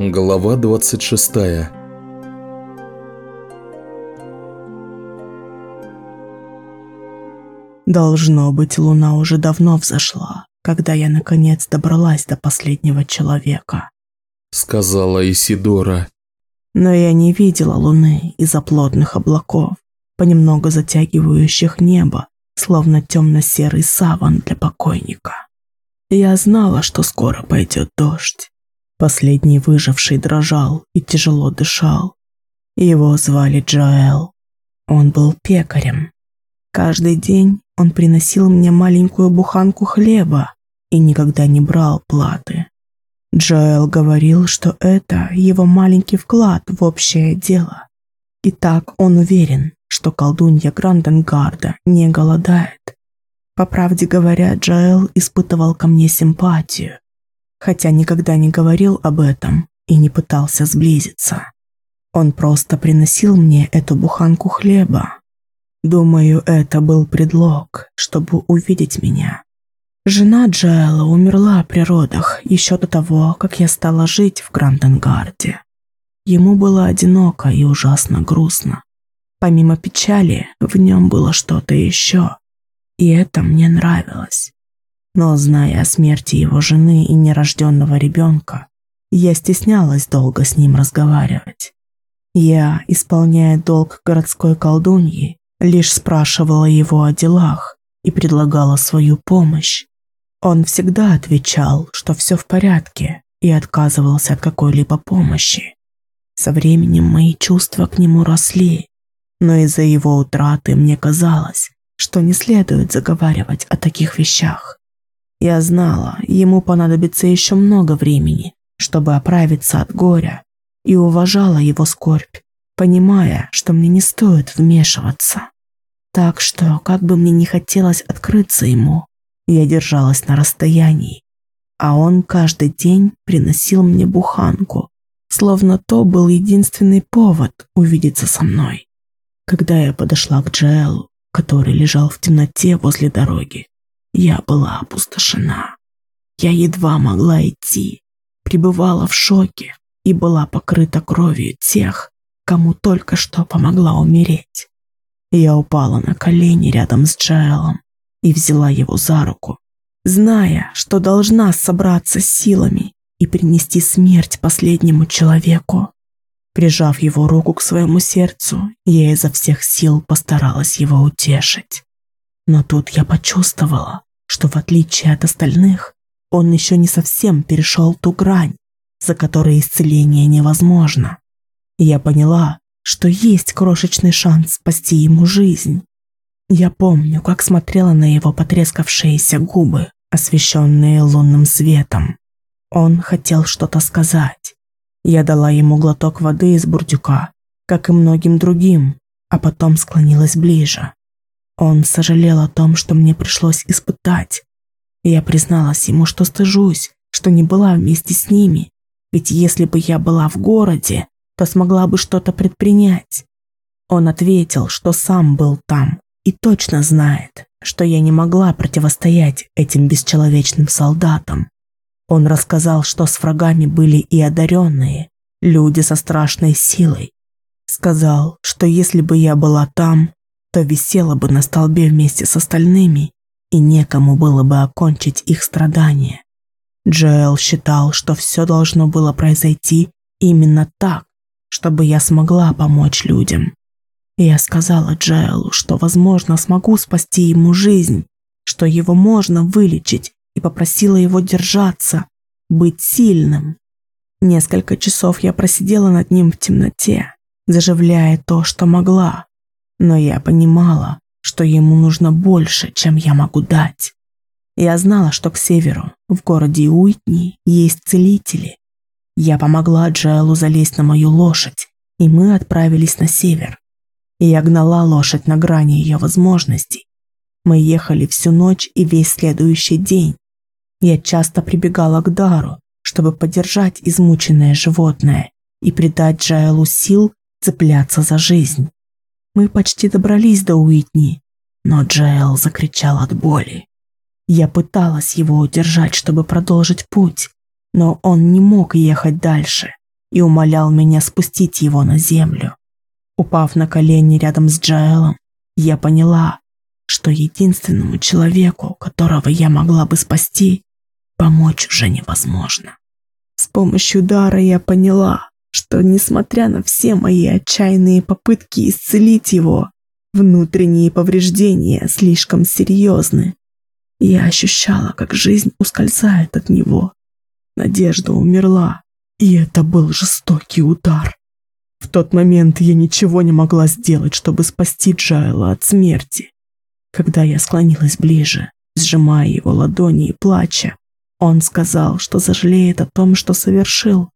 Глава 26 Должно быть, луна уже давно взошла, когда я наконец добралась до последнего человека. Сказала Исидора. Но я не видела луны из-за плотных облаков, понемногу затягивающих небо, словно темно-серый саван для покойника. Я знала, что скоро пойдет дождь. Последний выживший дрожал и тяжело дышал. Его звали Джоэл. Он был пекарем. Каждый день он приносил мне маленькую буханку хлеба и никогда не брал платы. Джоэл говорил, что это его маленький вклад в общее дело. И так он уверен, что колдунья Гранденгарда не голодает. По правде говоря, Джоэл испытывал ко мне симпатию, хотя никогда не говорил об этом и не пытался сблизиться. Он просто приносил мне эту буханку хлеба. Думаю, это был предлог, чтобы увидеть меня. Жена Джоэла умерла при родах еще до того, как я стала жить в Гранденгарде. Ему было одиноко и ужасно грустно. Помимо печали, в нем было что-то еще. И это мне нравилось. Но, зная о смерти его жены и нерожденного ребенка, я стеснялась долго с ним разговаривать. Я, исполняя долг городской колдуньи, лишь спрашивала его о делах и предлагала свою помощь. Он всегда отвечал, что все в порядке, и отказывался от какой-либо помощи. Со временем мои чувства к нему росли, но из-за его утраты мне казалось, что не следует заговаривать о таких вещах. Я знала, ему понадобится еще много времени, чтобы оправиться от горя, и уважала его скорбь, понимая, что мне не стоит вмешиваться. Так что, как бы мне не хотелось открыться ему, я держалась на расстоянии, а он каждый день приносил мне буханку, словно то был единственный повод увидеться со мной. Когда я подошла к Джоэлу, который лежал в темноте возле дороги, я была опустошена. Я едва могла идти, пребывала в шоке и была покрыта кровью тех, кому только что помогла умереть. Я упала на колени рядом с Джаэлом и взяла его за руку, зная, что должна собраться силами и принести смерть последнему человеку. Прижав его руку к своему сердцу, я изо всех сил постаралась его утешить. Но тут я почувствовала, что в отличие от остальных, он еще не совсем перешел ту грань, за которой исцеление невозможно. Я поняла, что есть крошечный шанс спасти ему жизнь. Я помню, как смотрела на его потрескавшиеся губы, освещенные лунным светом. Он хотел что-то сказать. Я дала ему глоток воды из бурдюка, как и многим другим, а потом склонилась ближе. Он сожалел о том, что мне пришлось испытать. Я призналась ему, что стыжусь, что не была вместе с ними, ведь если бы я была в городе, то смогла бы что-то предпринять. Он ответил, что сам был там и точно знает, что я не могла противостоять этим бесчеловечным солдатам. Он рассказал, что с врагами были и одаренные, люди со страшной силой. Сказал, что если бы я была там, то висела бы на столбе вместе с остальными, и некому было бы окончить их страдания. Джоэл считал, что все должно было произойти именно так, чтобы я смогла помочь людям. Я сказала Джоэлу, что, возможно, смогу спасти ему жизнь, что его можно вылечить, и попросила его держаться, быть сильным. Несколько часов я просидела над ним в темноте, заживляя то, что могла, но я понимала, что ему нужно больше, чем я могу дать. Я знала, что к северу, в городе Уитни, есть целители. Я помогла Джоэлу залезть на мою лошадь, и мы отправились на север. Я гнала лошадь на грани ее возможностей. Мы ехали всю ночь и весь следующий день. Я часто прибегала к дару, чтобы поддержать измученное животное и придать Джаэлу сил цепляться за жизнь. Мы почти добрались до Уитни, но Джаэл закричал от боли. Я пыталась его удержать, чтобы продолжить путь, но он не мог ехать дальше, и умолял меня спустить его на землю. Упав на колени рядом с Джаэлом, я поняла, что единственному человеку, которого я могла бы спасти, помочь уже невозможно. С помощью дара я поняла, что, несмотря на все мои отчаянные попытки исцелить его, внутренние повреждения слишком серьезны. Я ощущала, как жизнь ускользает от него. Надежда умерла, и это был жестокий удар. В тот момент я ничего не могла сделать, чтобы спасти Джайла от смерти. Когда я склонилась ближе, сжимая его ладони и плача, он сказал, что сожалеет о том, что совершил.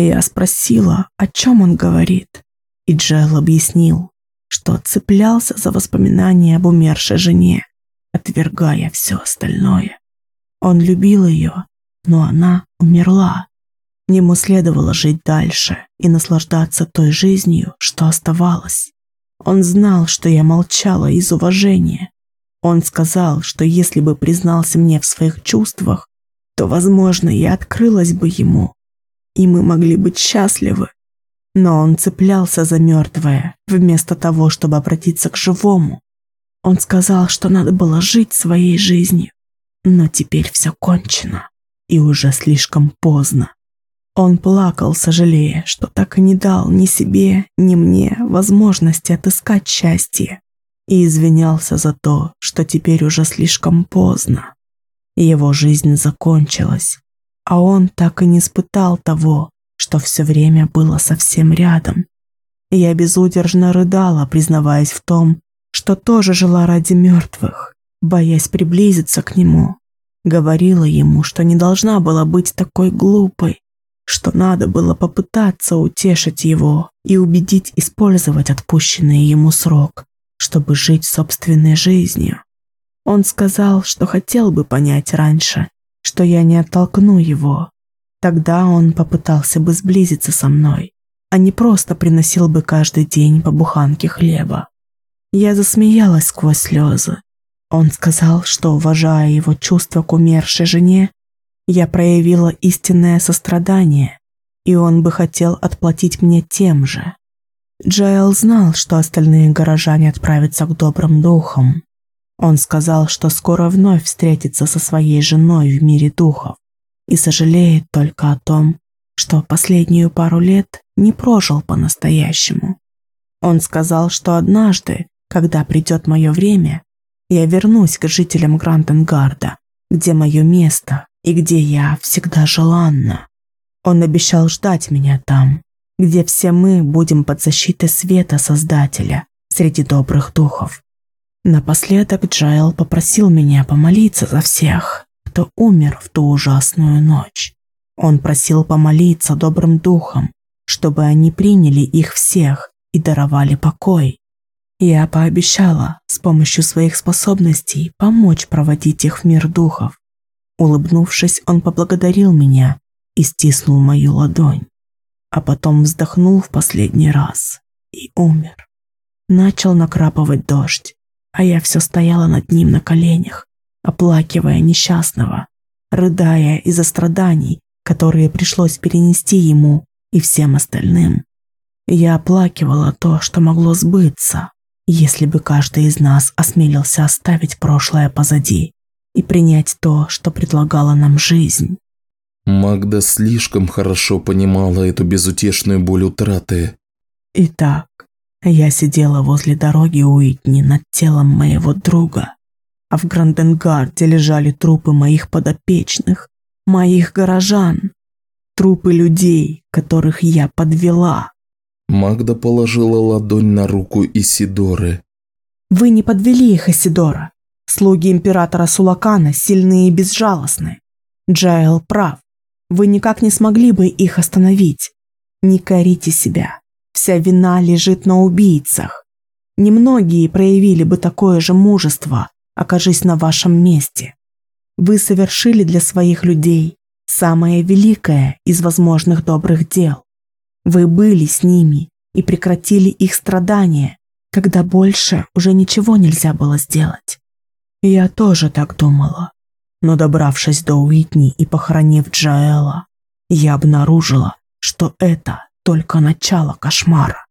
Я спросила, о чем он говорит. И Джайл объяснил, что цеплялся за воспоминания об умершей жене, отвергая все остальное. Он любил ее, но она умерла. Ему следовало жить дальше и наслаждаться той жизнью, что оставалось. Он знал, что я молчала из уважения. Он сказал, что если бы признался мне в своих чувствах, то, возможно, я открылась бы ему, и мы могли быть счастливы. Но он цеплялся за мертвое, вместо того, чтобы обратиться к живому. Он сказал, что надо было жить своей жизнью, но теперь все кончено, и уже слишком поздно. Он плакал, сожалея, что так и не дал ни себе, ни мне возможности отыскать счастье, и извинялся за то, что теперь уже слишком поздно. Его жизнь закончилась, а он так и не испытал того, что все время было совсем рядом. Я безудержно рыдала, признаваясь в том, что тоже жила ради мертвых, боясь приблизиться к нему. Говорила ему, что не должна была быть такой глупой, что надо было попытаться утешить его и убедить использовать отпущенный ему срок, чтобы жить собственной жизнью. Он сказал, что хотел бы понять раньше, что я не оттолкну его. Тогда он попытался бы сблизиться со мной, а не просто приносил бы каждый день по буханке хлеба. Я засмеялась сквозь слезы. Он сказал, что, уважая его чувства к умершей жене, я проявила истинное сострадание, и он бы хотел отплатить мне тем же. Джаэл знал, что остальные горожане отправятся к добрым духам. Он сказал, что скоро вновь встретится со своей женой в мире духов и сожалеет только о том, что последнюю пару лет не прожил по-настоящему. Он сказал, что однажды, когда придет мое время, я вернусь к жителям Грантенгарда, где мое место, и где я всегда желанна. Он обещал ждать меня там, где все мы будем под защитой света Создателя среди добрых духов. Напоследок Джайл попросил меня помолиться за всех, кто умер в ту ужасную ночь. Он просил помолиться добрым духам, чтобы они приняли их всех и даровали покой. Я пообещала с помощью своих способностей помочь проводить их в мир духов, Улыбнувшись, он поблагодарил меня и стиснул мою ладонь, а потом вздохнул в последний раз и умер. Начал накрапывать дождь, а я все стояла над ним на коленях, оплакивая несчастного, рыдая из-за страданий, которые пришлось перенести ему и всем остальным. Я оплакивала то, что могло сбыться, если бы каждый из нас осмелился оставить прошлое позади и принять то, что предлагала нам жизнь. Магда слишком хорошо понимала эту безутешную боль утраты. Итак, я сидела возле дороги Уитни над телом моего друга, а в Гранденгарде лежали трупы моих подопечных, моих горожан, трупы людей, которых я подвела. Магда положила ладонь на руку Исидоры. «Вы не подвели их, Исидора. Слуги императора Сулакана сильны и безжалостны. Джаэл прав. Вы никак не смогли бы их остановить. Не корите себя. Вся вина лежит на убийцах. Немногие проявили бы такое же мужество, окажись на вашем месте. Вы совершили для своих людей самое великое из возможных добрых дел. Вы были с ними и прекратили их страдания, когда больше уже ничего нельзя было сделать. Я тоже так думала. Но добравшись до Уитни и похоронив Джаэла, я обнаружила, что это только начало кошмара.